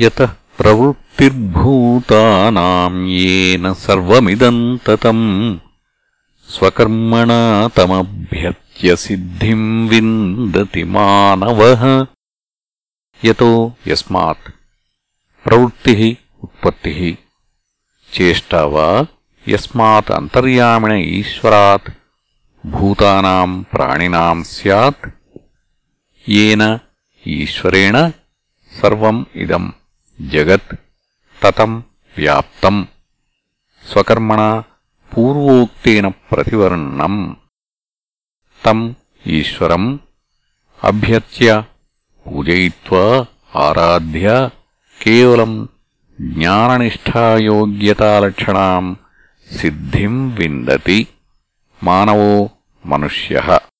यतः प्रवृत्तिर्भूतानाम् येन सर्वमिदम् ततम् स्वकर्मणा तमभ्यर्च्य सिद्धिम् विन्दति मानवः यतो यस्मात् प्रवृत्तिः उत्पत्तिः चेष्टा वा यस्मात् अन्तर्यामिण ईश्वरात् भूतानाम् प्राणिनाम् स्यात् येन ईश्वरेण सर्वम् इदम् జగత్ తతం వ్యాప్తం స్వకర్మణ పూర్వోక్తేన ప్రతివర్ణం. తం ఈశ్వరం అభ్యర్చ్య పూజయిత్వా ఆరాధ్య కేవలం జ్ఞాననిష్టాయోగ్యతాలక్షణాం సిద్ధిం విందతి. మానవో మనుష్యః